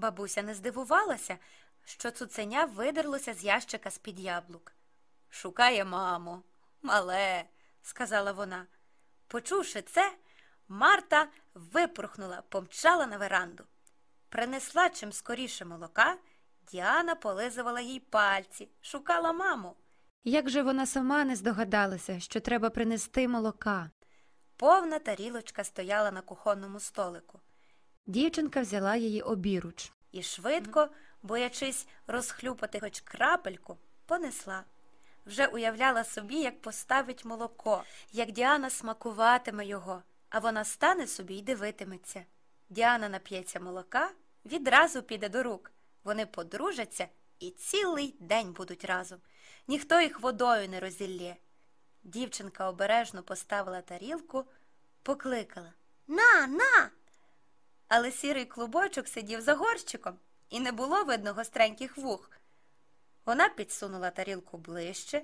Бабуся не здивувалася, що цуценя видерлося з ящика з-під яблук. Шукає маму, мале, сказала вона. Почувши це, Марта випорхнула, помчала на веранду. Принесла чим скоріше молока, Діана полизувала їй пальці, шукала маму. Як же вона сама не здогадалася, що треба принести молока? Повна тарілочка стояла на кухонному столику. Дівчинка взяла її обіруч. і швидко, боячись розхлюпати хоч крапельку, понесла. Вже уявляла собі, як поставить молоко, як Діана смакуватиме його, а вона стане собі й дивитиметься. Діана нап'ється молока, відразу піде до рук. Вони подружаться і цілий день будуть разом. Ніхто їх водою не розілє. Дівчинка обережно поставила тарілку, покликала На, на. Але сірий клубочок сидів за горщиком, і не було видно гостреньких вух. Вона підсунула тарілку ближче,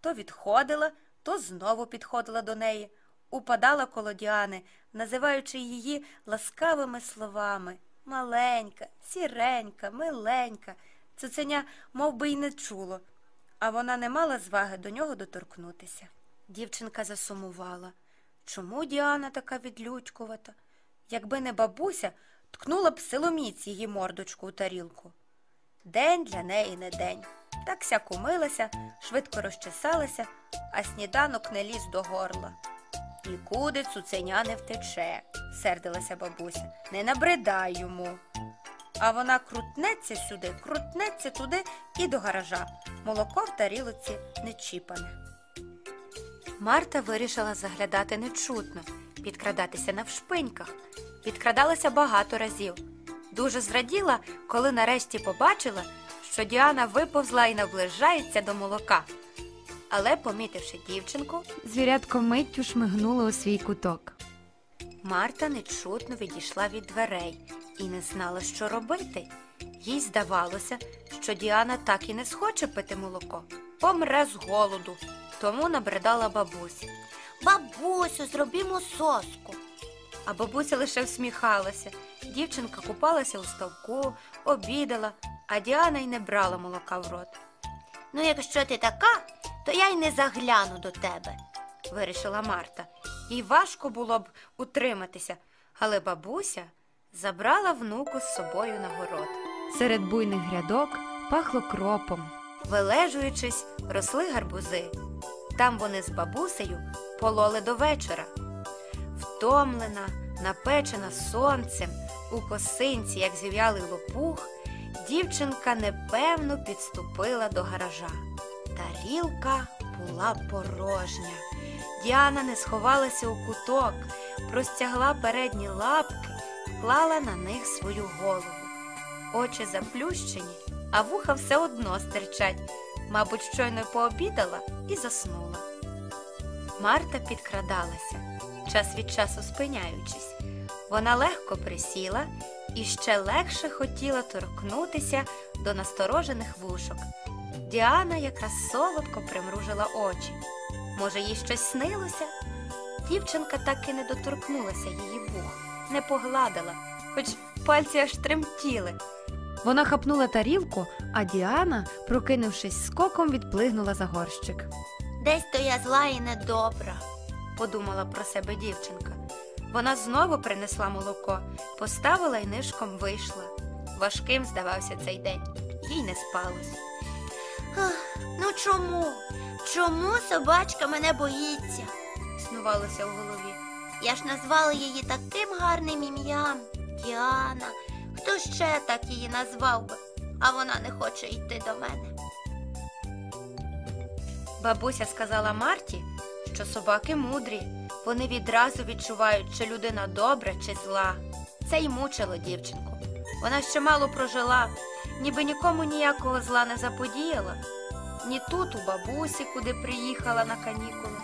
то відходила, то знову підходила до неї, упадала коло Діани, називаючи її ласкавими словами маленька, сіренька, миленька. Цуценя мов би, й не чуло, а вона не мала зваги до нього доторкнутися. Дівчинка засумувала. Чому Діана така відлюдькувата? Якби не бабуся, ткнула б силоміць її мордочку у тарілку. День для неї не день. Так сяк умилася, швидко розчесалася, а сніданок не ліз до горла. Нікуди цуценя не втече, сердилася бабуся. Не набридай йому. А вона крутнеться сюди, крутнеться туди і до гаража. Молоко в тарілоці не чіпане. Марта вирішила заглядати нечутно, підкрадатися навшпиньках. Підкрадалася багато разів. Дуже зраділа, коли нарешті побачила, що Діана виповзла і наближається до молока. Але, помітивши дівчинку, Звірятко миттю шмигнуло у свій куток. Марта нечутно відійшла від дверей і не знала, що робити. Їй здавалося, що Діана так і не схоче пити молоко, помре з голоду, тому набридала бабусі. Бабусю, зробімо соску. А бабуся лише всміхалася. Дівчинка купалася у ставку, обідала, а Діана й не брала молока в рот. Ну, якщо ти така, то я й не загляну до тебе. вирішила Марта. Їй важко було б утриматися, але бабуся забрала внуку з собою на город. Серед буйних грядок пахло кропом. Вилежуючись, росли гарбузи. Там вони з бабусею пололи до вечора. Втомлена, напечена сонцем, у косинці, як зів'ялий лопух, дівчинка непевно підступила до гаража. Тарілка була порожня. Діана не сховалася у куток, простягла передні лапки, клала на них свою голову. Очі заплющені, а вуха все одно стирчать. Мабуть, щойно пообідала і заснула. Марта підкрадалася, час від часу спиняючись. Вона легко присіла і ще легше хотіла торкнутися до насторожених вушок. Діана якраз солодко примружила очі. Може, їй щось снилося? Дівчинка так і не доторкнулася її вух, не погладила, хоч пальці аж тремтіли. Вона хапнула тарілку, а Діана, прокинувшись скоком, відплигнула за горщик. Десь то я зла і недобра. подумала про себе дівчинка. Вона знову принесла молоко, поставила і нишком вийшла. Важким здавався цей день, їй не спалось. Ну чому? Чому собачка мене боїться? Снувалося в голові. Я ж назвала її таким гарним ім'ям. Діана. Хто ще так її назвав би, а вона не хоче йти до мене. Бабуся сказала Марті, що собаки мудрі, вони відразу відчувають, чи людина добра чи зла. Це й мучило дівчинку. Вона ще мало прожила, ніби нікому ніякого зла не заподіяла. Ні тут, у бабусі, куди приїхала на канікули,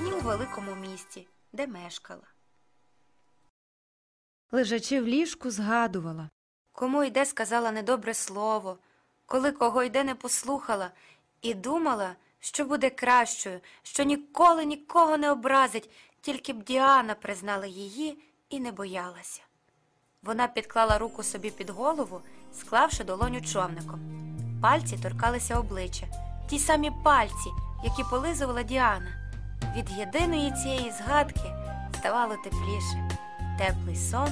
ні у великому місті, де мешкала. Лежачи в ліжку, згадувала. Кому йде сказала недобре слово, коли кого йде не послухала, і думала, що буде кращою, що ніколи нікого не образить, тільки б Діана признала її і не боялася. Вона підклала руку собі під голову, склавши долоню човником. Пальці торкалися обличчя, ті самі пальці, які полизувала Діана. Від єдиної цієї згадки ставало тепліше. Теплий сон